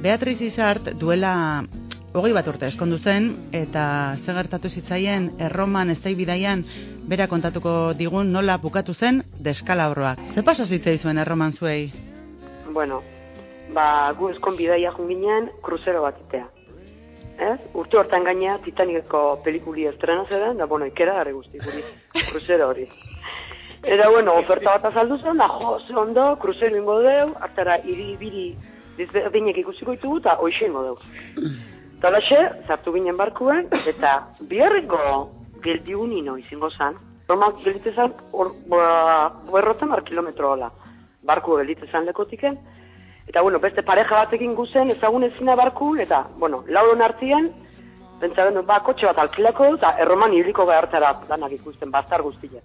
Beatriz Izart duela hogei bat urte eskondu zen, eta ze gertatu zitzaien erroman ez bidaian bera kontatuko digun nola bukatu zen deskalabroak. Ze pasa zitzai zuen erroman zuei? Bueno, ba, gu eskon bidaia junginen kruzero bat itea. Ez? Urte hortan gainea Titaniceko pelikuli estrena zeden, da, bueno, ikera gare guzti, guri, kruzero hori. Eta, bueno, oferta bat azaldu zen, da, jo, ze ondo, kruzero ingo deu, hartara, iri, biri, dizberdinek ikusiko ditugu, eta hoxe ingo deu. Eta daxe, zartu ginen barkuen, eta biharriko geldigun ino izango zan, Roma gelditzen hor, ba, mar kilometro hola, barku gelditzen lekotiken, Eta, bueno, beste pareja batekin guzen, ezagun ezina barkun, eta, bueno, lauron artian, pentsa bendu, ba, kotxe bat alkilako, eta erroman hiliko behartara danak ikusten, bazar guztia.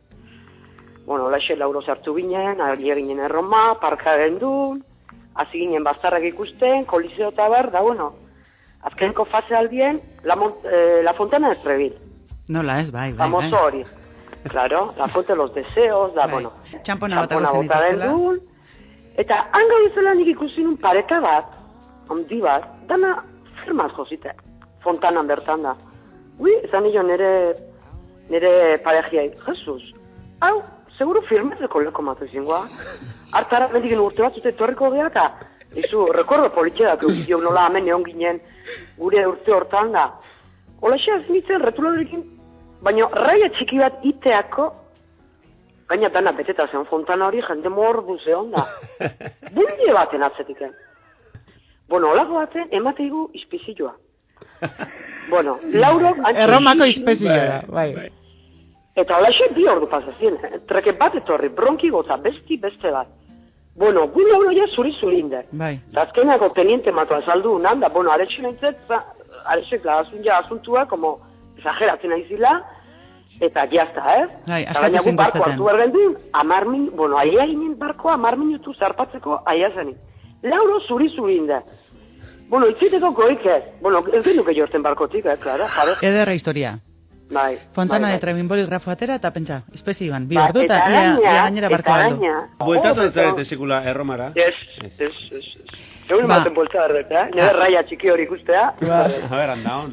Bueno, laixe lauro sartu ginen, agia ginen erroma, parka gendu, hasi ginen bazarrak ikusten, kolizeo eta bar, da, bueno, azkeneko fase aldien, la, eh, la fontana de Trevil. Nola ez, bai, bai, Famoso bai. hori. Claro, la fuente de los deseos, da, Bai. bueno, Txampona bota txampona bota genuen, Eta hango izela nik ikusi nun pareta bat, handi bat, dana firmaz josite, fontanan bertan da. Ui, esan nio nere, nere parejiai, Jesus, hau, seguro firmezeko leko matu zingoa. Artara bendiken urte batzute etorriko geha, eta izu, rekordo politxe da, jo nola hemen egon ginen gure urte hortan da. Ola xe, ez nintzen, retuladorekin, baina raia txiki bat iteako, Gaina dana beteta zen fontana hori jende mordu zeon da. Bullie baten atzetik. eh. Bueno, olago baten emateigu izpizioa. Bueno, lauro... antxe- Erromako izpezioa da, bai. Eta olaxe bi ordu pasazien. eh. Treke bat etorri, bronki gota, besti beste bat. Bueno, gu lauro ja zuri zurinde. Bai. Azkenako teniente matu azaldu nan, da, bueno, aretxe nintzet, aretxek la asun ja asuntua, como exageratzen aizila, eta jazta, ez? Bai, askatu gu barko hartu behar gendun, amar min, bueno, aia ginen barkoa amar minutu zarpatzeko aia zenik. Lauro zuri zuri inda. Bueno, itziteko goik ez. Bueno, ez genuke jorten barkotik, eh, klara, jabe. Ederra historia. Bai. Fontana bai, de bai. Tremin boligrafo atera eta pentsa, espezioan, bi Ba, ordu eta ia, ia gainera barko gaina- Bueltatu ez zarete sekula erromara. Ez, ez, ez, ez. Egun Ba. ematen boltza berret, eh? Nire raia txiki hori ikustea. Ba. A ber, anda hon.